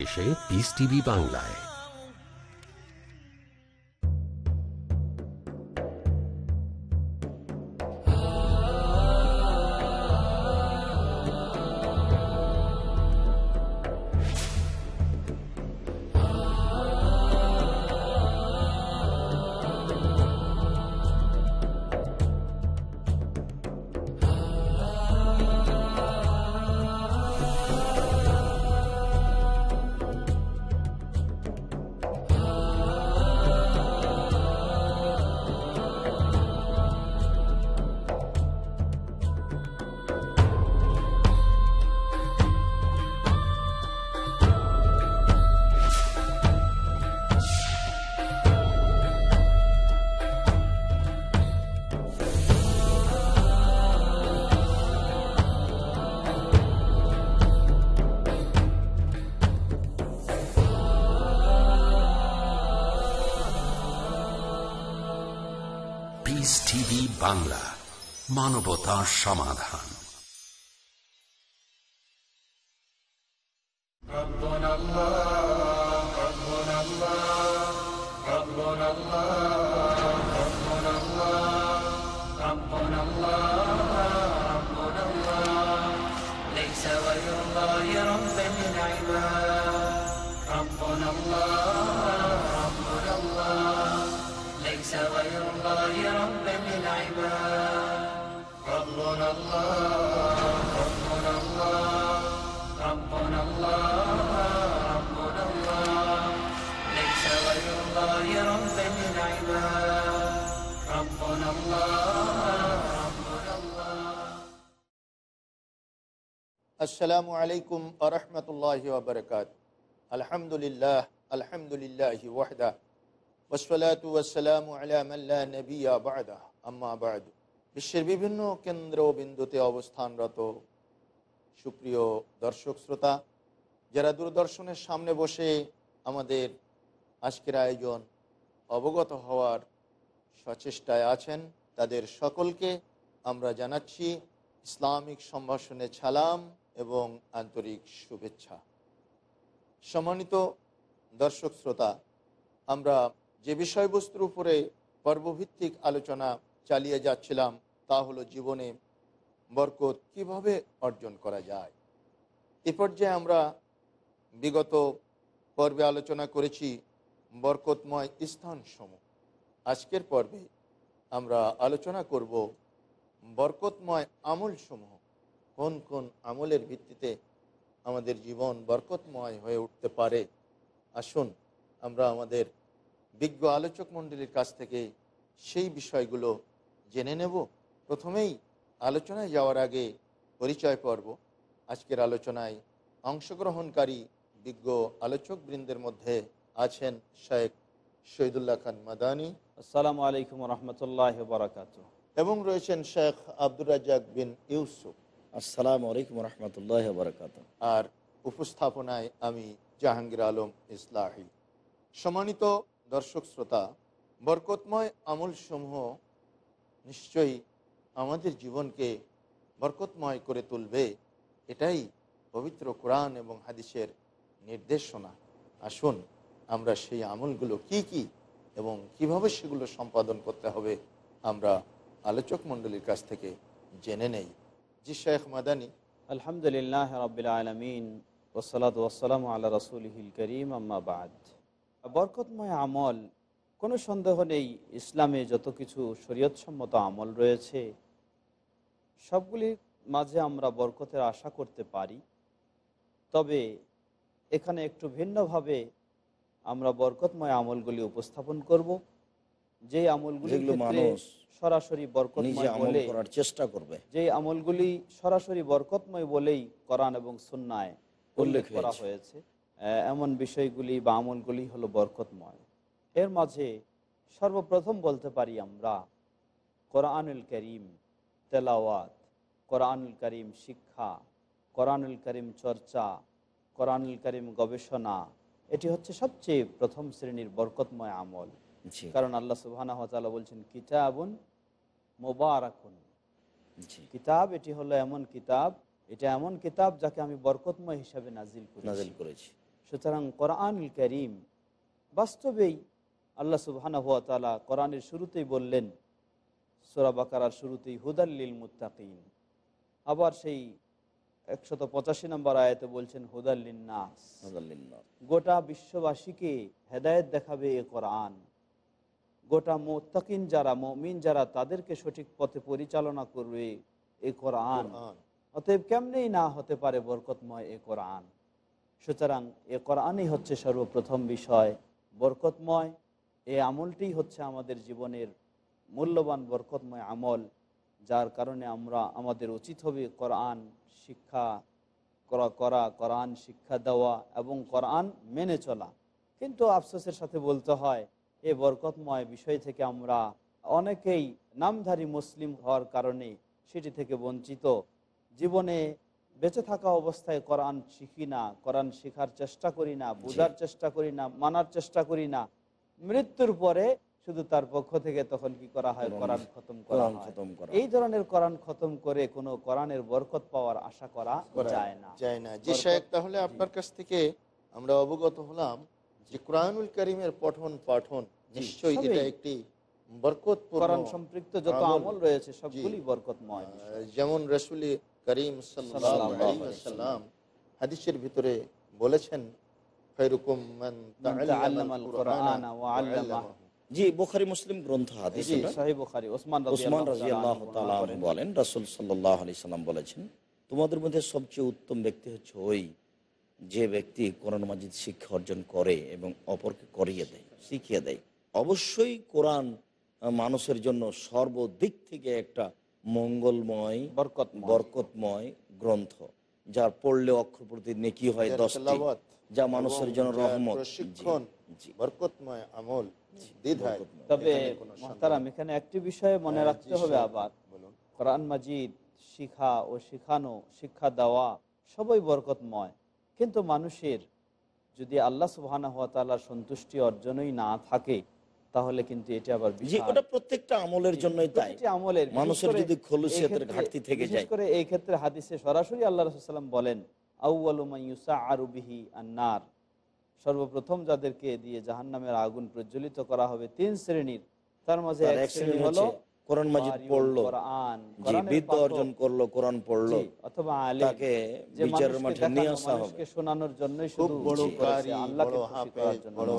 এসে piece TV বাংলায়। বাংলা মানবতার সমাধান। আসসালামু আলাইকুম আরহামতুল্লাহ ওবরকাত আলহামদুলিল্লাহ আলহামদুলিল্লাহ ওয়াহদা বিশ্বের বিভিন্ন কেন্দ্র বিন্দুতে অবস্থানরত সুপ্রিয় দর্শক শ্রোতা, যারা দূরদর্শনের সামনে বসে আমাদের আজকের আয়োজন অবগত হওয়ার সচেষ্টায় আছেন, তাদের সকলকে আমরা জানাচ্ছি, ইসলামিক সম্ভাষণে ছালাম। এবং আন্তরিক শুভেচ্ছা। সম্মানিত দর্শক শ্রোতা, আমরা যে বিষয়বস্তুর উপরে পর্বভিত্তিক আলোচনা চালিয়ে যাচ্ছিলাম, তা হলো জীবনে বরকত কীভাবে অর্জন করা যায়? এ পর্যায়ে আমরা বিগত পর্বে আলোচনা করেছি বরকতময় স্থানসমূহ। আজকের পর্বে আমরা আলোচনা করব বরকতময় আমলসমূহ। কোন কোন আমলের ভিত্তিতে আমাদের জীবন বরকতময় হয়ে উঠতে পারে? আসুন আমরা আমাদের বিজ্ঞ আলোচক মণ্ডলীর কাছ থেকে সেই বিষয়গুলো জেনে নেব। প্রথমেই আলোচনায় যাওয়ার আগে পরিচয় পর্ব। আজকের আলোচনায় অংশগ্রহণকারী বিজ্ঞ আলোচক বৃন্দের মধ্যে আছেন শেখ শহীদুল্লাহ খান মাদানী। আসসালামু আলাইকুম রহমতুল্লাহ বারাকাত এবং রয়েছেন শেখ আব্দুর রাজাক বিন ইউসুফ। আসসালামু আলাইকুম রহমতুল্লাহ বরকাত আর উপস্থাপনায় আমি জাহাঙ্গীর আলম ইসলাহি। সম্মানিত দর্শক শ্রোতা, বরকতময় আমলসমূহ নিশ্চয়ই আমাদের জীবনকে বরকতময় করে তুলবে, এটাই পবিত্র কোরআন এবং হাদিসের নির্দেশনা। আসুন, আমরা সেই আমলগুলো কি কি এবং কীভাবে সেগুলো সম্পাদন করতে হবে, আমরা আলোচক মণ্ডলীর কাছ থেকে জেনে নেই। জি শেখ মাদানী, আলহামদুলিল্লাহ রবিল আলমিন ওসালাত ওসালাম আল্লাহ রসুলহিল করিম, আম্মা বাদ। বরকতময় আমল, কোনো সন্দেহ নেই, ইসলামে যত কিছু শরীয়তসম্মত আমল রয়েছে, সবগুলির মাঝে আমরা বরকতের আশা করতে পারি। তবে এখানে একটু ভিন্নভাবে আমরা বরকতময় আমলগুলি উপস্থাপন করব। যে আমলগুলি মানুষ সরাসরি বরকতময় বলে করার চেষ্টা করবে। যে আমলগুলি সরাসরি বরকতময় বলেই কোরআন এবং সুন্নায় উল্লেখ করা হয়েছে। এমন বিষয়গুলি বা আমলগুলি হলো বরকতময়। এর মাঝে সর্বপ্রথম বলতে পারি আমরা কোরআনুল করিম তেলাওয়াত কোরআনুল করিম শিক্ষা কোরআনুল করিম চর্চা কোরআনুল করিম গবেষণা এটি হচ্ছে সবচেয়ে প্রথম শ্রেণির বরকতময় আমল। কারণ আল্লাহ সুবাহ বলছেন কিতাবুন মোবারকুন। কিতাব এটি হলো এমন কিতাব এটা এমন কিতাব যাকে আমি বরকতময় হিসাবে নাজিল নাজিল করেছি। সুতরাং কোরআনুল করিম বাস্তবেই আল্লাহ সুবহানা হুয়া তালা কোরআনের শুরুতেই বললেন সোরা বাকারার শুরুতেই হুদাল্লিল মুত্তাকিন। আবার সেই একশত পঁচাশি নম্বর আয়াতে বলছেন হুদাল্লিন নাস। গোটা বিশ্ববাসীকে হেদায়েত দেখাবে এ কোরআন। গোটা মোত্তাকিন যারা মমিন যারা তাদেরকে সঠিক পথে পরিচালনা করবে এ কোরআন। অতএব কেমনেই না হতে পারে বরকতময় এ কোরআন? সুতরাং এ কোরআনই হচ্ছে সর্বপ্রথম বিষয় বরকতময়। এই আমলটি হচ্ছে আমাদের জীবনের মূল্যবান বরকতময় আমল যার কারণে আমরা আমাদের উচিত হবে কোরআন শিক্ষা করা করা কোরআন শিক্ষা দেওয়া এবং কোরআন মেনে চলা। কিন্তু আফসোসের সাথে বলতে হয় এ বরকতময় বিষয় থেকে আমরা অনেকেই নামধারী মুসলিম হওয়ার কারণে সেটি থেকে বঞ্চিত। জীবনে বেঁচে থাকা অবস্থায় কোরআন শিখি না কোরআন শেখার চেষ্টা করি না বোঝার চেষ্টা করি না মানার চেষ্টা করি না মৃত্যুর পরে শুধু তার পক্ষ থেকে তখন কি করা হয়? কোরআন খতম করা হয়। এই ধরনের কোরআন খতম করে কোনো কোরআনের বরকত পাওয়ার আশা করা যায় না। যায় না। বরকত- শেখ তাহলে আপনার কাছ থেকে আমরা অবগত হলাম যে কোরআনুল করিমের পঠন পাঠন নিশ্চয়ই এটা একটি বরকতপূর্ণ সম্পৃক্ত যত আমল। রয়েছে সবগুলি বরকতময় যেমন রসুল করিম সাল্লাল্লাহু আলাইহি সাল্লাম হাদিসের ভিতরে বলেছেন মান। জি বোখারি মুসলিম গ্রন্থ হাদিস। ওসমান রাজি আল্লাহ। বলেন রাসুল সাল্লাহ আলি সাল্লাম বলেছেন তোমাদের মধ্যে সবচেয়ে উত্তম ব্যক্তি হচ্ছে ওই যে ব্যক্তি কোরআন মাজিদ শিক্ষা অর্জন করে এবং অপরকে করিয়ে দেয় শিখিয়ে দেয় অবশ্যই কোরআন মানুষের জন্য সর্বদিক থেকে একটা মঙ্গলময় বরকতময়। বরকতময় গ্রন্থ যার পড়লে অক্ষর প্রতি নেকি হয় তেলাওয়াত যা মানুষের জন্য রহমত। জি, বরকতময় আমল দ্বিধায় তবে এখানে মহতারাম এখানে একটি বিষয়ে মনে হ্যাঁ, রাখতে হবে আবার। কোরআন মাজিদ শিখা ও শিখানো শিক্ষা দেওয়া সবই বরকতময়। কিন্তু মানুষের যদি আল্লাহ তাআলার সন্তুষ্টি অর্জনই না থাকে তাহলে কিন্তু এটি আবার ওটা প্রত্যেকটা আমলের জন্যই তাই। আমলের মানুষের যদি খলুসিয়াতের ঘাটতি থেকে যায়। করে এই ক্ষেত্রে হাদিসে সরাসরি আল্লাহ রসুল্লাম বলেন আরুবিহি আন্নার। সর্বপ্রথম যাদেরকে দিয়ে জাহান্নামের আগুন প্রজ্বলিত করা হবে তিন শ্রেণির। তার মাঝে এক শ্রেণি হলো কোরআন মাজিদ পড়ল জি বিদ্যা অর্জন করল কোরআন পড়ল। অথবা তাকে বিচারের মাঠে নিয়ে আসা হবে। শোনানোর খুব বড়।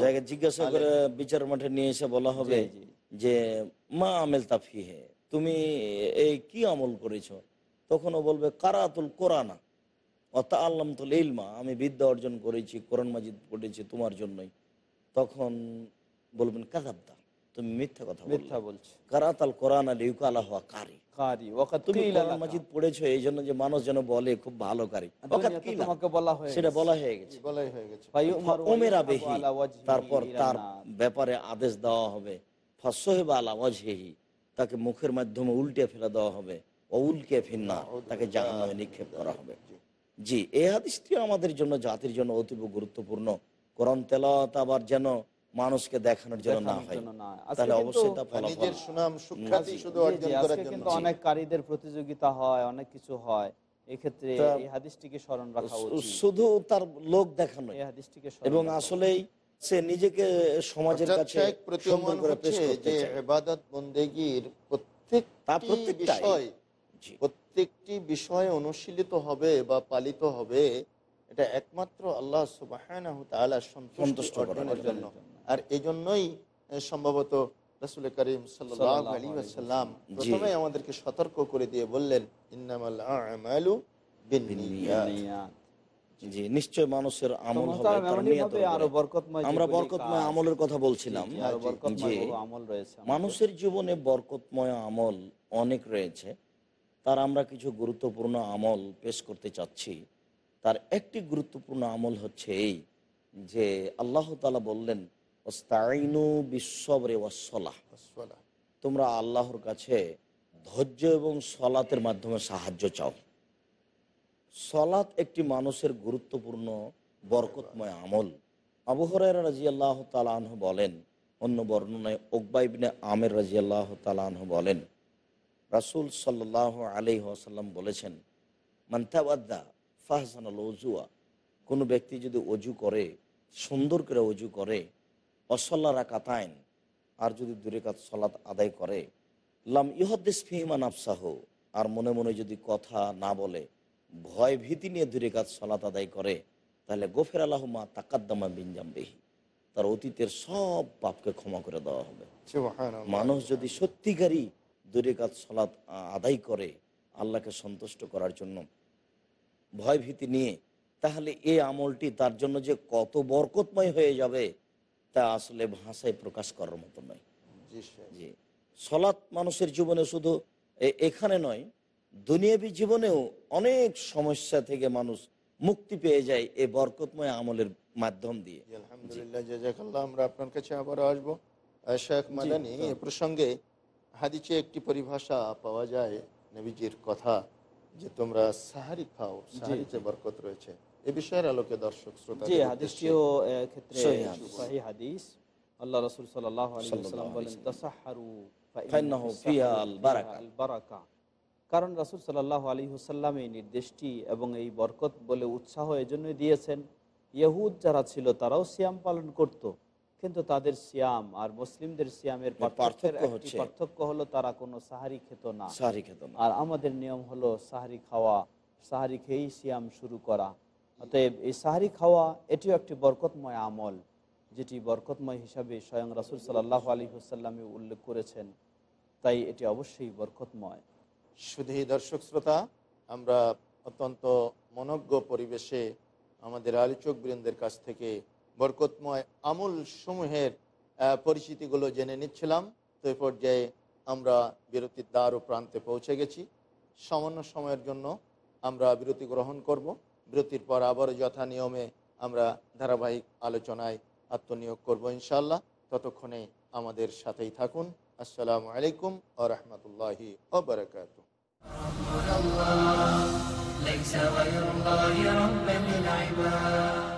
জায়গায় জিজ্ঞাসা করে বিচার মাঠে নিয়ে এসে বলা হবে। যে মা আমেল তাফি হে তুমি এই কি আমল করেছ? তখন ও বলবে কারাতুল কোরআনা অতা আল্লাম তুল ইলমা আমি বিদ্যা অর্জন করেছি কোরআন মাজিদ পড়েছি তোমার জন্যই। তখন বলবেন কাদাবদা তুমি মিথ্যা কথা মিথ্যা বলছো। কারাতাল কোরআন আল ইউকালা হওয়া কারি। কারি। ওয়াকাত তুমি কোরআন মাজিদ পড়েছো এই জন্য যে মানুষ যেন বলে খুব ভালো কারি। আর ওকাত তোমাকে বলা হয়েছে। সেটা বলা হয়ে গেছে। বলাই হয়ে গেছে। ফায়ুমারু বেহি তারপর তার ব্যাপারে আদেশ দেওয়া হবে। ফাঁসহেবা আলা ওয়াজহিহি তাকে মুখের মাধ্যমে উল্টে ফেলে দেওয়া হবে। ও উল্কে ফিন্না তাকে জাহান্নামে নিক্ষেপ করা হবে। জি এই হাদিসটি আমাদের জন্য জাতির জন্য অতীব গুরুত্বপূর্ণ। কোরআন তেলাওয়াত আবার যেন মানুষকে দেখানোর জন্য না হয়। তাহলে অবশ্যই তা আর ফলাফল নিজের সুনাম সুখ্যাতি শুধু অর্জন করার জন্য কিন্তু অনেক কারীদের প্রতিযোগিতা হয় অনেক কিছু হয়। এক্ষেত্রে এই হাদিসটিকে স্মরণ রাখা উচিত। শুধু তার লোক দেখানো এই হাদিসটিকে স্মরণ এবং রাখা আসলেই সে নিজেকে সমাজের কাছে সুন্দর করে পেশ করতে যে ইবাদত বন্দেগীর তা প্রত্যেকটি। বিষয় জি। প্রত্যেকটি বিষয় অনুশীলিত হবে বা পালিত হবে এটা একমাত্র আল্লাহ সুবহানাহু তাআলা সন্তুষ্ট অর্জনের জন্য। আর এই জন্যই সম্ভবত রাসূল করিম সাল্লাল্লাহু সাল্লাল্লাহু আলাইহি আলাইহি প্রথমে আমাদেরকে সতর্ক করে দিয়ে বললেন ইন্নামাল আ'মালু জি নিশ্চয় মানুষের আমল হবে আমরা বরকতময় আমলের কথা বলছিলাম। মানুষের জীবনে বরকতময় আমল অনেক রয়েছে। তার আমরা কিছু গুরুত্বপূর্ণ আমল পেশ করতে চাচ্ছি। তার একটি গুরুত্বপূর্ণ আমল হচ্ছে এই যে আল্লাহ তালা বললেন ওস্তাইনু বিশ্বরে ওয়াসলাহ আসসালাম। তোমরা আল্লাহর কাছে ধৈর্য এবং সলাতের মাধ্যমে সাহায্য চাও। সলাৎ একটি মানুষের গুরুত্বপূর্ণ বরকতময় আমল। আবহরাই রাজি আল্লাহ তালাহ বলেন অন্য বর্ণনায় ওকবাইবিনে আমের রাজি আল্লাহ তালাহ বলেন রাসুল সাল্লাহ আলি আসাল্লাম বলেছেন মান্তাবাদ্দা ফাহসান উজুয়া কোনো ব্যক্তি যদি অজু করে সুন্দর করে অজু করে অসল্লা রাকাতায়ন আর যদি দূরে কাত সলাত আদায় করে লাম ইহদ্দিস ফিমান আফসাহ আর মনে মনে যদি কথা না বলে ভয় ভীতি নিয়ে দূরে কাত সলাত আদায় করে তাহলে গোফের আল্লাহমা তাকাদ্দামা বিনজাম্বেহি তার অতীতের সব পাপকে ক্ষমা করে দেওয়া হবে। মানুষ যদি সত্যিকারই দূরে কাজ সলাৎ আদায় করে আল্লাহকে সন্তুষ্ট করার জন্য ভয় ভীতি নিয়ে তাহলে এই আমলটি তার জন্য যে কত বরকতময় হয়ে যাবে তা আসলে ভাষায় প্রকাশ করার মতো নয়। জি। সলাৎ মানুষের জীবনে শুধু এখানে নয় দুনিয়াবী জীবনেও অনেক সমস্যা থেকে মানুষ মুক্তি পেয়ে যায় এই বরকতময় আমলের মাধ্যম দিয়ে। আলহামদুলিল্লাহ জাজাকাল্লাহ আমরা আপনার কাছে আবারও আসব। শেখ মাদানি এ প্রসঙ্গে হাদিচে একটি পরিভাষা পাওয়া যায় নবীজির কথা যে তোমরা সাহারি খাও সাহারিতে বরকত রয়েছে। এ বিষয়ের আলোকে দর্শক শ্রোতা জি হাদিসটিও ক্ষেত্রে সহিহ হাদিস। আল্লাহ রসুল সাল্লাহ আলী সাল্লাল্লাহু বলেন আলাইহি ফাইন্নাহু ফিহা আল বারাকা। আল বারাকা। কারণ রাসুল এই নির্দেশটি এবং এই বরকত বলে উৎসাহ এজন্যই দিয়েছেন। ইহুদ যারা ছিল তারাও সিয়াম পালন করত। কিন্তু তাদের সিয়াম আর মুসলিমদের সিয়ামের পার্থক্য হলো তারা কোনো সাহারি খেত না। আর আমাদের নিয়ম হলো সাহারি খাওয়া সাহারি খেয়েই সিয়াম শুরু করা। অতএব এই সাহারি খাওয়া এটিও একটি বরকতময় আমল, যেটি বরকতময় হিসাবে স্বয়ং রাসুল সাল্লাহ আলী হুসাল্লামে উল্লেখ করেছেন। তাই এটি অবশ্যই বরকতময়। শুধু দর্শক শ্রোতা, আমরা অত্যন্ত মনজ্ঞ পরিবেশে আমাদের আলোচক বৃন্দের কাছ থেকে বরকতময় আমল সমূহের পরিচিতিগুলো জেনে নিচ্ছিলাম। তো এই পর্যায়ে আমরা বিরতির দ্বার ও প্রান্তে পৌঁছে গেছি। সামান্য সময়ের জন্য আমরা বিরতি গ্রহণ করব। বিরতির পর আবারও যথা নিয়মে আমরা ধারাবাহিক আলোচনায় আত্মনিয়োগ করব ইনশাল্লাহ ততক্ষণে আমাদের সাথেই থাকুন আসসালামু আলাইকুম আ রহমতুল্লাহি ওবরাকাত ليس غير الله ربا للعباد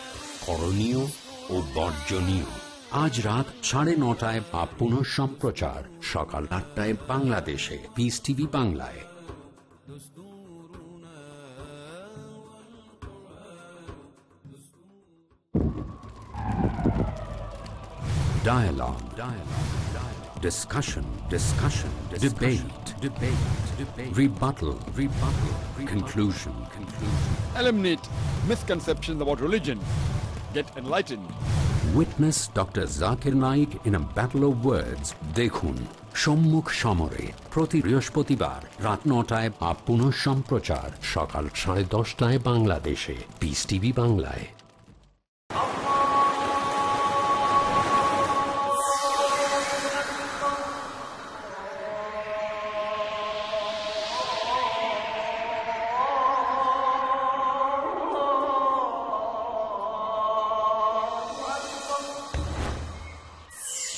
করণীয় ও বর্জনীয় আজ রাত সাড়ে নটায় বা পুনঃ সম্প্রচার সকাল আটটায় বাংলাদেশে পিস টিভি বাংলায় Dialogue. Dialogue. Dialogue. Discussion. Discussion. Discussion. Debate. Debate. Debate. Rebuttal. Rebuttal. Conclusion. Conclusion. eliminate misconceptions about religion. Get enlightened. Witness Dr. Zakir Naik in a battle of words. দেখুন সম্মুখ সমরে প্রতি বৃহস্পতিবার রাত নটায় বা পুনঃ সম্প্রচার সকাল সাড়ে দশটায় বাংলাদেশে পিস টিভি বাংলায়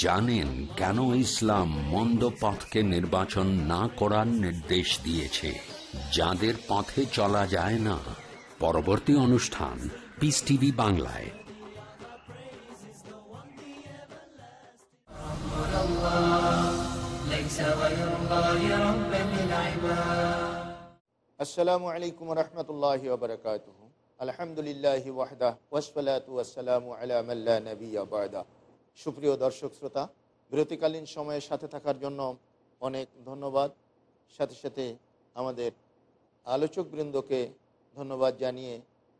জানেন কেন ইসলাম মন্দ পথকে নির্বাচন না করার নির্দেশ দিয়েছে। যাদের পথে চলা যায় না। পরবর্তী অনুষ্ঠান পিস টিভি বাংলায়। আসসালামু আলাইকুম রহমতুল্লাহ আলহামদুলিল্লাহ ওয়াহদা ওসফলাত নবী সুপ্রিয় দর্শক শ্রোতা, বিরতিকালীন সময়ের সাথে থাকার জন্য অনেক ধন্যবাদ। সাথে সাথে আমাদের আলোচক বৃন্দকে ধন্যবাদ জানিয়ে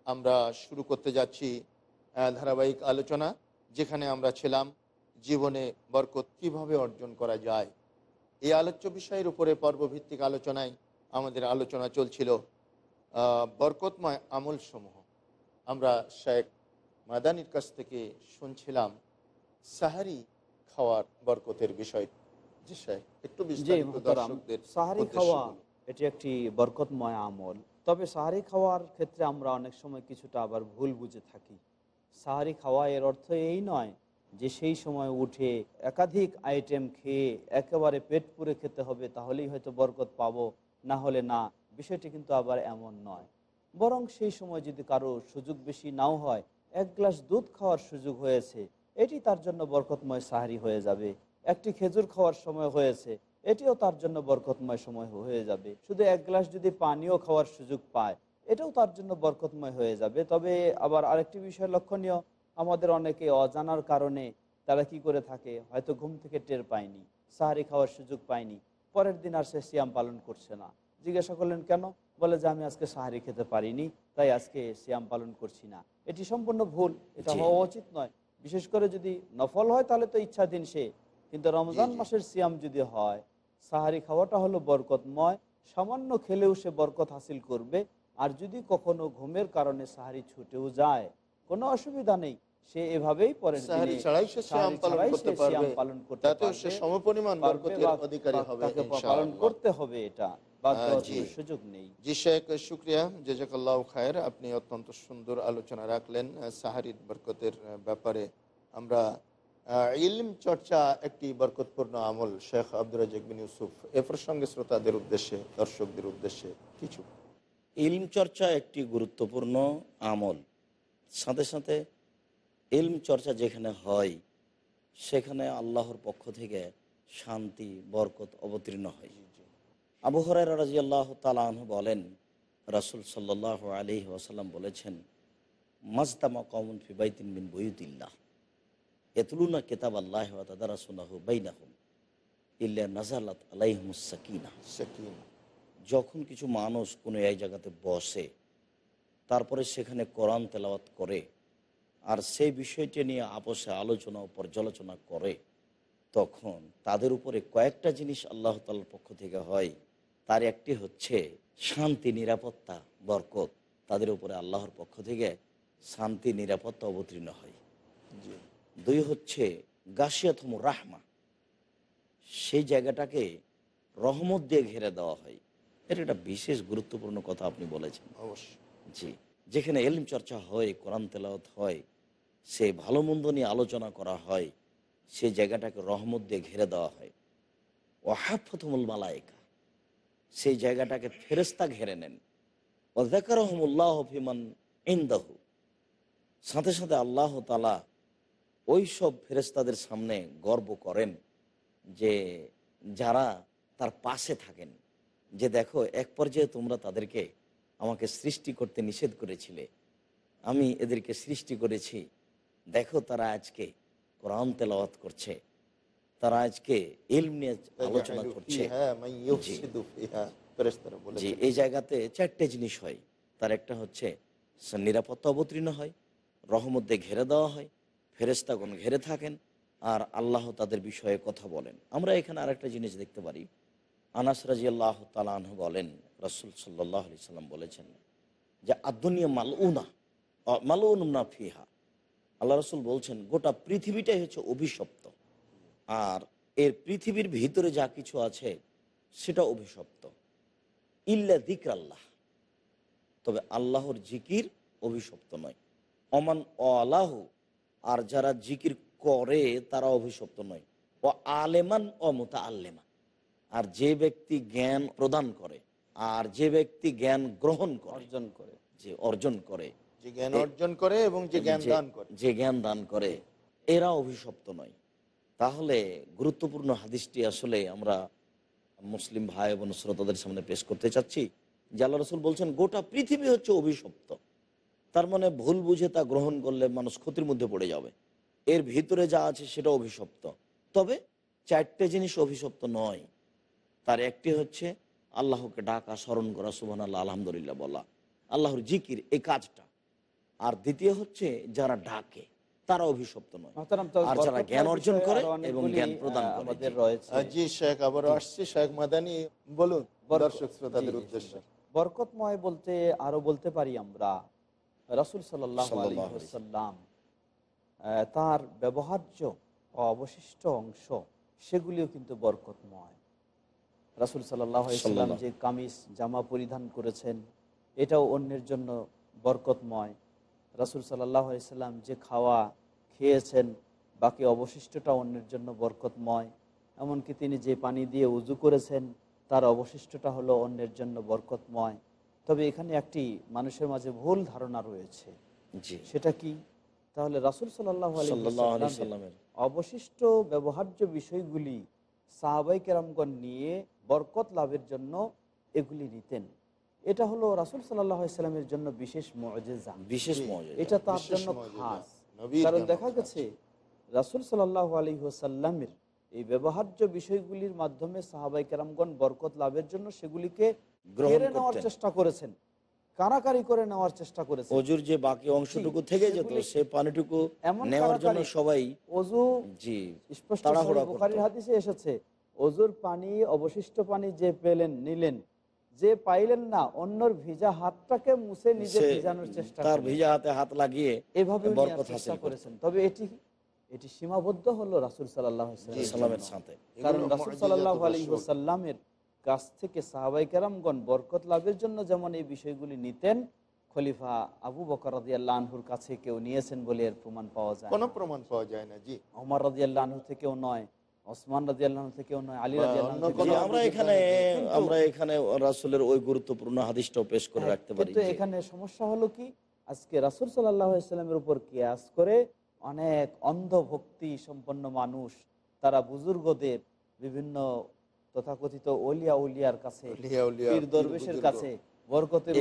আমরা শুরু করতে যাচ্ছি ধারাবাহিক আলোচনা, যেখানে আমরা ছিলাম জীবনে বরকত কীভাবে অর্জন করা যায়। এই আলোচ্য বিষয়ের উপরে পর্বভিত্তিক আলোচনায় আমাদের আলোচনা চলছিল বরকতময় আমল সমূহ আমরা শেখ মাদানির কাছ থেকে শুনছিলাম সাহারি খাওয়ার বরকতের বিষয় একটু সাহারি খাওয়া এটি একটি বরকতময় আমল। তবে সাহারি খাওয়ার ক্ষেত্রে আমরা অনেক সময় কিছুটা আবার ভুল বুঝে থাকি। সাহারি খাওয়া এর অর্থ এই নয় যে সেই সময় উঠে একাধিক আইটেম খেয়ে একেবারে পেট পুরে খেতে হবে তাহলেই হয়তো বরকত পাবো না হলে না। বিষয়টি কিন্তু আবার এমন নয়। বরং সেই সময় যদি কারও সুযোগ বেশি নাও হয় এক গ্লাস দুধ খাওয়ার সুযোগ হয়েছে এটি তার জন্য বরকতময় সাহারি হয়ে যাবে। একটি খেজুর খাওয়ার সময় হয়েছে এটিও তার জন্য বরকতময় সময় হয়ে যাবে। শুধু এক গ্লাস যদি পানীয় খাওয়ার সুযোগ পায় এটাও তার জন্য বরকতময় হয়ে যাবে। তবে আবার আরেকটি বিষয় লক্ষণীয় আমাদের অনেকে অজানার কারণে তারা কি করে থাকে হয়তো ঘুম থেকে টের পায়নি সাহারি খাওয়ার সুযোগ পায়নি পরের দিন আর সে সিয়াম পালন করছে না। জিজ্ঞাসা করলেন কেন? বলে যে আমি আজকে সাহারি খেতে পারিনি তাই আজকে সিয়াম পালন করছি না। এটি সম্পূর্ণ ভুল এটা হওয়া উচিত নয়। বিশেষ করে যদি নফল হয় তাহলে তো ইচ্ছাধীন সে। কিন্তু রমজান। মাসের সিয়াম যদি হয় সাহারি খাওয়াটা হলো বরকতময়। সামান্য খেলেও সে বরকত হাসিল করবে। আর যদি কখনো ঘুমের কারণে সাহারি ছুটেও যায় কোনো অসুবিধা নেই। সে এভাবেই সাহারি পালন করতে হবে এটা। জি। নেই। জি শেখ শুক্রিয়া জেজাকাল্লাহ খায়ের। আপনি অত্যন্ত সুন্দর আলোচনা রাখলেন সাহারির বরকতের ব্যাপারে। আমরা ইলম চর্চা একটি বরকতপূর্ণ আমল শেখ আব্দুর রাজাক বিন ইউসুফ। এ প্রসঙ্গে শ্রোতাদের উদ্দেশ্যে দর্শকদের উদ্দেশ্যে কিছু। ইলম চর্চা একটি গুরুত্বপূর্ণ আমল। সাথে সাথে ইলম চর্চা যেখানে হয় সেখানে আল্লাহর পক্ষ থেকে শান্তি বরকত অবতীর্ণ হয়। আবু হরাই রাজি আল্লাহ তালাহ বলেন রাসুল সাল্লাহ আলি ওয়াসাল্লাম বলেছেন মাজদামা কমন ফিবাইতিন বিন বইউদ্দিল্লাহ এতলুনা কেতাব আল্লাহ তাদারাসুনাহু বাইনাহুম ইল্লা নাজালাত আলাইহমুস সাকিনা। সাকিনা। যখন কিছু মানুষ কোনো এক জায়গাতে বসে তারপরে সেখানে কোরআন তেলাওয়াত করে আর সেই বিষয়টি নিয়ে আপোষে আলোচনা ও পর্যালোচনা করে তখন তাদের উপরে কয়েকটা জিনিস আল্লাহ তালার পক্ষ থেকে হয়। তার একটি হচ্ছে শান্তি নিরাপত্তা বরকত। তাদের উপরে আল্লাহর পক্ষ থেকে শান্তি নিরাপত্তা অবতীর্ণ হয়। দুই হচ্ছে গাছিয়াতম রাহমা। সেই জায়গাটাকে রহমত দিয়ে ঘিরে দেওয়া হয়। এটা একটা বিশেষ গুরুত্বপূর্ণ কথা আপনি বলেছেন। অবশ্যই। জি। যেখানে এলিম চর্চা হয় কোরআন তেলাওত হয় সে ভালো মন্দ নিয়ে আলোচনা করা হয় সে জায়গাটাকে রহমত দিয়ে ঘিরে দেওয়া হয়। ওয়াহাফতমুল মালায়িকা। সেই জায়গাটাকে ফেরেস্তা ঘেরে নেন। ওজাকারহমুল্লাহ ফিমান ইন্দাহু। সাথে সাথে আল্লাহ তালা ওই সব ফেরেস্তাদের সামনে গর্ব করেন যে যারা তার পাশে থাকেন, যে দেখো এক পর্যায়ে তোমরা তাদেরকে আমাকে সৃষ্টি করতে নিষেধ করেছিলে, আমি এদেরকে সৃষ্টি করেছি, দেখো তারা আজকে কোরআন তেলাওয়াত করছে। তারা আজকে ইলম নিয়ে আলোচনা করছে। হ্যাঁ জি। এই জায়গাতে চারটে জিনিস হয়। তার একটা হচ্ছে নিরাপত্তা অবতীর্ণ হয় রহমতে ঘেরে দেওয়া হয় ফেরেস্তাগণ ঘেরে থাকেন আর আল্লাহ তাদের বিষয়ে কথা বলেন। আমরা এখানে আরেকটা জিনিস দেখতে পারি। আনাস রাজি আল্লাহ তালাহ বলেন রসুল সাল্লাহ আলি সাল্লাম বলেছেন যে আদুনিয়া মালউনা মালউনা ফিহা। আল্লাহ রসুল বলছেন গোটা পৃথিবীটাই হচ্ছে অভিশপ্ত। আর এর পৃথিবীর ভিতরে যা কিছু আছে সেটা অভিশপ্ত। ইল্লা দিক আল্লাহ তবে আল্লাহর জিকির অভিশপ্ত নয়। অমান আল্লাহ আর যারা জিকির করে তারা অভিশপ্ত নয়। ও আলেমান ও মোতা আল্লেমা আর যে ব্যক্তি জ্ঞান প্রদান করে আর যে ব্যক্তি জ্ঞান গ্রহণ করে অর্জন করে। যে অর্জন করে যে জ্ঞান অর্জন করে এবং যে জ্ঞান দান করে। যে জ্ঞান দান করে এরা অভিশপ্ত নয়। তাহলে গুরুত্বপূর্ণ হাদিসটি আসলে আমরা মুসলিম ভাই এবং শ্রোতাদের সামনে পেশ করতে চাচ্ছি, যে আল্লাহ রসুল বলছেন, গোটা পৃথিবী হচ্ছে অভিশপ্ত। তার মানে ভুল বুঝে তা গ্রহণ করলে মানুষ ক্ষতির মধ্যে পড়ে যাবে। এর ভিতরে যা আছে সেটা অভিশপ্ত। তবে চারটে জিনিস অভিশপ্ত নয়। তার একটি হচ্ছে আল্লাহকে ডাকা, স্মরণ করা সুবহান আল্লাহ আলহামদুলিল্লাহ বলা। আল্লাহর জিকির, এই কাজটা। আর দ্বিতীয় হচ্ছে যারা ডাকে। তারা অভিশপ্ত নয়। আর যারা জ্ঞান অর্জন করে এবং জ্ঞান প্রদান করে। জি। রয়েছে। আহ, জি শেখ আবারও আসছি। শেখ মাদানি বলুন দর্শক শ্রোতাদের উদ্দেশ্যে। বরকতময় বলতে আরও বলতে পারি আমরা রাসুল সাল্লাহ সাল্লাল্লাহু আলাইহি আলাইসাল্লাম তার ব্যবহার্য অবশিষ্ট অংশ সেগুলিও কিন্তু বরকতময়। রাসুল সাল্লাম যে কামিজ জামা পরিধান করেছেন এটাও অন্যের জন্য বরকতময়। রাসুল সাল্লাহ সাল্লাম যে খাওয়া খেয়েছেন বাকি অবশিষ্টটা অন্যের জন্য বরকতময়। এমনকি তিনি যে পানি দিয়ে উজু করেছেন তার অবশিষ্টটা হলো অন্যের জন্য বরকতময়। তবে এখানে একটি মানুষের মাঝে ভুল ধারণা রয়েছে। সেটা কি? তাহলে রাসুল সাল্লাহ সাল্লামের অবশিষ্ট ব্যবহার্য বিষয়গুলি সাহাবাই কেরামগণ নিয়ে বরকত লাভের জন্য এগুলি নিতেন। এটা হলো রাসুল সাল্লাহ সাল্লামের জন্য বিশেষ মজেজা বিশেষ মজা এটা তার জন্য খাস। কারণ দেখা গেছে রাসুল সাল্লাহ আলী সাল্লামের এই ব্যবহার্য বিষয়গুলির মাধ্যমে সাহাবাই কেরামগণ বরকত লাভের জন্য সেগুলিকে গ্রহণ কেড়ে নেওয়ার চেষ্টা করেছেন কারাকারি করে নেওয়ার চেষ্টা করেছেন। অজুর যে বাকি অংশটুকু থেকে যেত সে পানিটুকু এমন নেওয়ার জন্য সবাই অজু জি স্পষ্ট। হাদিসে এসেছে অজুর পানি অবশিষ্ট পানি যে পেলেন নিলেন যে পাইলেন না অন্যর ভিজা হাতটাকে মুছে নিজে ভিজানোর চেষ্টা তার ভিজা হাতে হাত লাগিয়ে এভাবে চেষ্টা করেছেন। তবে এটি এটি সীমাবদ্ধ হলো রাসুল সাল্লাহ সালামের সাথে। কারণ রাসুল সাল্লাহ সাল্লামের কাছ থেকে সাহাবাই কেরামগণ বরকত লাভের জন্য যেমন এই বিষয়গুলি নিতেন খলিফা আবু বকর রাদিয়াল্লাহু আনহুর কাছে কেউ নিয়েছেন বলে এর প্রমাণ পাওয়া যায়। কোনো প্রমাণ পাওয়া যায় না জি। ওমর রাদিয়াল্লাহু আনহু থেকেও নয় ওসমান রাদিয়াল্লাহু আনহু থেকেও নয় আলী বা রাদিয়াল্লাহু অন্য আনহু কোনো জি, থেকেও নয়। আমরা এখানে আমরা এখানে রাসুলের ওই গুরুত্বপূর্ণ হাদিসটাও পেশ করে হ্যাঁ, রাখতে পারি কিন্তু এখানে সমস্যা হলো কি আজকে রাসুল সাল্লামের উপর কেয়াস করে অনেক অন্ধভক্তি সম্পন্ন মানুষ তারা বুজুর্গদের বিভিন্ন তথাকথিত ওলিয়া উলিয়ার কাছে দরবেশের কাছে বরকতের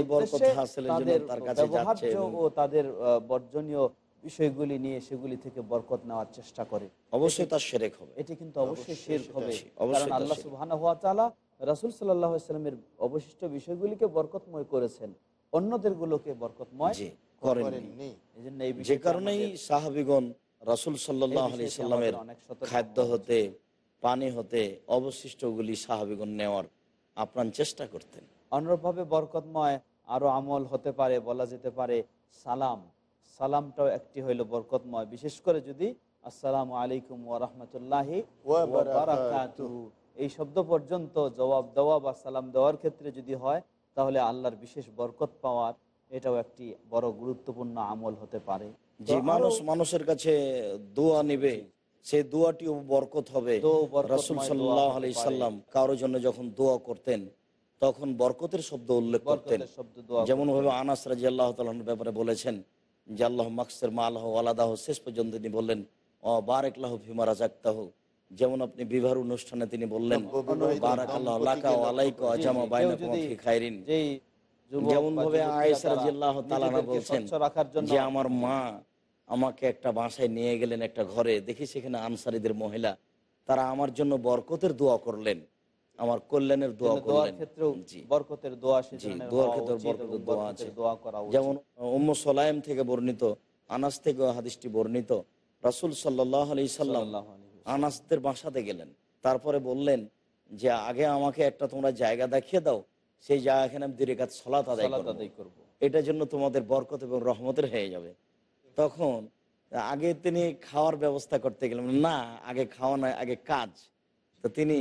তাদের ব্যবহার্য ও তাদের বর্জনীয় বিষয়গুলি নিয়ে সেগুলি থেকে বরকত নেওয়ার চেষ্টা করে। অবশ্যই তার সেরেক হবে। এটি কিন্তু অবশ্যই শিরক সেটা হবে। কারণ আল্লাহ শিরক। সুবহানাহু ওয়া তাআলা রাসূল সাল্লাল্লাহু আলাইহি সাল্লামের অবশিষ্ট বিষয়গুলিকে বরকতময় করেছেন। অন্যদের গুলোকে বরকতময় যে কারণেই সাহাবিগণ রাসুল সাল্লাহ সাল্লামের খাদ্য হতে পানি হতে অবশিষ্টগুলি সাহাবিগণ নেওয়ার আপ্রাণ চেষ্টা করতেন। অনুরূপভাবে বরকতময় আরও আমল হতে পারে বলা যেতে পারে সালাম। সালামটাও একটি হইল বরকতময়। বিশেষ করে যদি আসসালামু আলাইকুম ওয়া রাহমাতুল্লাহি ওয়া ওয়া বারাকাতুহু এই শব্দ পর্যন্ত জবাব দেওয়া বা সালাম দেওয়ার ক্ষেত্রে যদি হয় তাহলে আল্লাহর বিশেষ বরকত পাওয়ার এটাও একটি বড় গুরুত্বপূর্ণ আমল হতে পারে। যে মানুষ মানুষের কাছে দোয়া নিবে সেই দোয়াটিও বরকত হবে। রাসুল সাল্লাহ আলি সাল্লাম কারোর জন্য যখন দোয়া করতেন তখন বরকতের শব্দ উল্লেখ করতেন। শব্দ যেমন ভাবে আনাস রাজি আল্লাহ ব্যাপারে বলেছেন যে আল্লাহ মাকসের মা আল্লাহ আলাদাহ শেষ পর্যন্ত তিনি বললেন অ বারেকলাহ ফিমারা জাগতাহ যেমন আপনি বিবাহ অনুষ্ঠানে তিনি বললেন বারাক আল্লাহ লাকা ও আলাইকা আজামা বাইনা ফি খাইরিন। যেমন ভাবে আয়েশা রাদিয়াল্লাহু তাআলা যে আমার মা আমাকে একটা বাসায় নিয়ে গেলেন একটা ঘরে। দেখি সেখানে আনসারীদের মহিলা তারা আমার জন্য বরকতের দোয়া করলেন। আমার কল্যাণের দোয়া দোয়ার করলেন। বরকতের দোয়া সে জি, ধরনের দোয়ার ক্ষেত্রে বরকতের দোয়া আছে। যেমন উম্ম সোলাইম থেকে বর্ণিত আনাস থেকে হাদিসটি বর্ণিত রাসুল সাল্লাহ আলি সাল্লাম। আনাসদের বাসাতে গেলেন। তারপরে বললেন যে আগে আমাকে একটা তোমরা জায়গা দেখিয়ে দাও সেই জায়গাখানে আমি দুরেকাত সলাত আদায় করব। এটার জন্য তোমাদের বরকত এবং রহমতের হয়ে যাবে। তখন আগে তিনি খাওয়ার ব্যবস্থা করতে গেলেন। না আগে খাওয়া নয় আগে কাজ। তো তিনি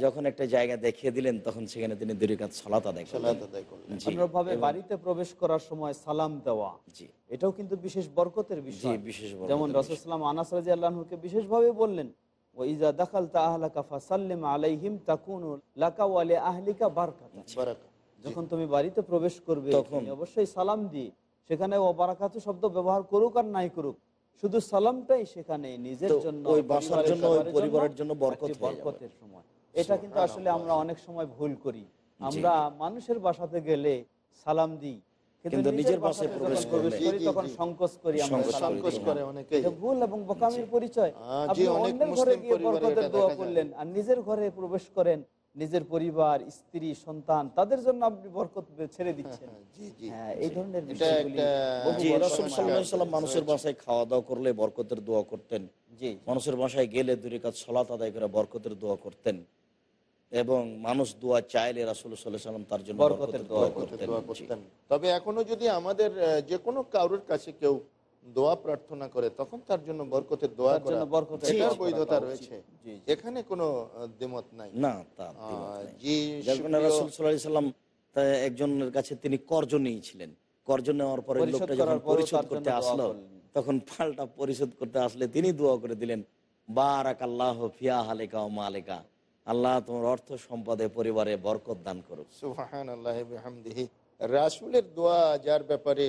যখন একটা জায়গা দেখিয়ে দিলেন তখন সেখানে তিনি দুই কাজ সলাত আদায় করলেন। বাড়িতে প্রবেশ করার সময় সালাম দেওয়া জি। এটাও কিন্তু বিশেষ বরকতের বিষয়। বিশেষ যেমন। রসুলাম আনাস রাজি আল্লাহকে বিশেষভাবে বললেন ও দাখাল তা আহলাকা ফাসাল্লিম আলাইহিম তাকুনু লাকা ওয়ালি আহলিকা বারকাতা। যখন তুমি বাড়িতে প্রবেশ করবে তখন- অবশ্যই সালাম দিয়ে সেখানে ও বারাকাতু শব্দ ব্যবহার করুক আর নাই করুক শুধু সালামটাই সেখানে নিজের জন্য ওই বাসার পরিবারের জন্য, ওই পরিবারের জন্য বরকত। বরকতের সময়। এটা কিন্তু আসলে আমরা অনেক সময় ভুল করি। আমরা মানুষের বাসাতে গেলে সালাম দিই কিন্তু নিজের বাসায় প্রবেশ করি তখন সংকোচ করি আমরা সংকোচ। করে অনেকেই এটা ভুল এবং বোকামির পরিচয়। আপনি অন্যের ঘরে গিয়ে বরকতের দোয়া করলেন আর নিজের ঘরে প্রবেশ করেন নিজের পরিবার স্ত্রী সন্তান তাদের জন্য আপনি বরকত ছেড়ে দিচ্ছেন। জি জি। হ্যাঁ এই ধরনের মানুষের বাসায় খাওয়া দাওয়া করলে বরকতের দোয়া করতেন। জি। মানুষের বাসায় গেলে দুই কাজ সলাত আদায় করে বরকতের দোয়া করতেন। এবং মানুষ দোয়া চাইলে রাসুল সাল্লাম তার জন্য তবে এখনও যদি আমাদের যে কোনো কারোর কাছে কেউ দোয়া প্রার্থনা করে তখন তার জন্য বরকতের দোয়া তার জন্য বরকতের বৈধতা রয়েছে। এখানে কোনো দ্বিমত নাই। না রাসুল সাল্লাহ সাল্লাম একজনের কাছে তিনি কর্জ নিয়েছিলেন। কর্জ নেওয়ার পরে লোকটা যখন পরিশোধ করতে আসলো তখন পাল্টা পরিশোধ করতে আসলে তিনি দোয়া করে দিলেন বারাক আল্লাহ ফিয়া হালেকা ও মালেকা। আল্লাহ তোমার অর্থ সম্পদে পরিবারে বরকত দান করুক। রাসূলের দোয়া যার ব্যাপারে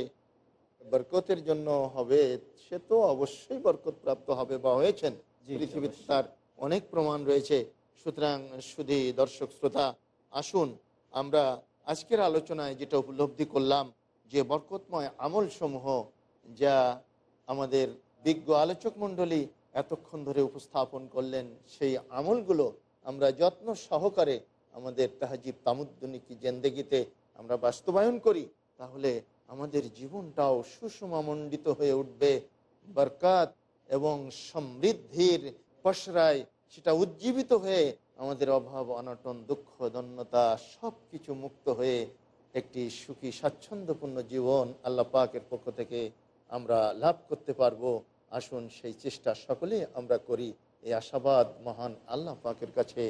বরকতের জন্য হবে সে তো অবশ্যই বরকত প্রাপ্ত হবে বা হয়েছেন। পৃথিবীতে তার অনেক প্রমাণ রয়েছে। সুতরাং শুধু দর্শক শ্রোতা আসুন আমরা আজকের আলোচনায় যেটা উপলব্ধি করলাম যে বরকতময় আমল সমূহ যা আমাদের বিজ্ঞ আলোচক মণ্ডলী এতক্ষণ ধরে উপস্থাপন করলেন সেই আমলগুলো আমরা যত্ন সহকারে আমাদের তাহাজিব তামুদ্দুনিকি জেন্দেগিতে আমরা বাস্তবায়ন করি, তাহলে আমাদের জীবনটাও সুষমামণ্ডিত হয়ে উঠবে। বরকাত এবং সমৃদ্ধির পসরায় সেটা উজ্জীবিত হয়ে আমাদের অভাব, অনটন, দুঃখ, দন্যতা সব কিছু মুক্ত হয়ে একটি সুখী, স্বাচ্ছন্দ্যপূর্ণ জীবন আল্লাহ পাকের পক্ষ থেকে আমরা লাভ করতে পারব। আসুন সেই চেষ্টা সকলেই আমরা করি। এই আশাবাদ মহান আল্লাহ পাকের কাছে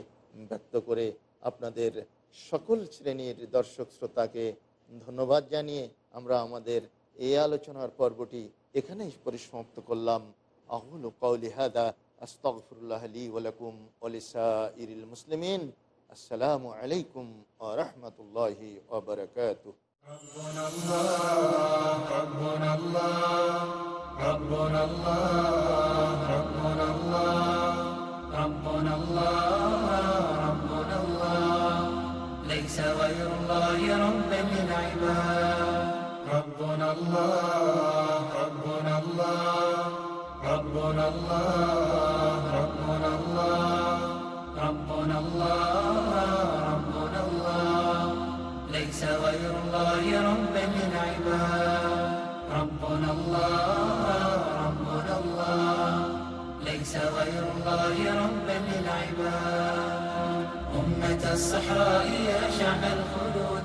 ব্যক্ত করে আপনাদের সকল শ্রেণির দর্শক শ্রোতাকে ধন্যবাদ জানিয়ে আমরা আমাদের এই আলোচনার পর্বটি এখানেই পরিসমাপ্ত করলাম। আহুল কৌলি হাদা, আস্তগফিরুল্লাহ লি ওয়ালাকুম ওয়ালিসাইরিল মুসলিমিন। আসসালামু আলাইকুম ওয়া রাহমাতুল্লাহি ربنا الله ربنا الله ربنا الله ربنا الله ربنا الله ربنا الله ليس غير الله رب للعباد ربنا الله ربنا الله ربنا الله ربنا الله ربنا الله ربنا الله ليس غير الله ربا للعباد ربنا الله ربنا الله. ليس غير الله ربا للعباد أمة الصحراء يا شعب الخلود.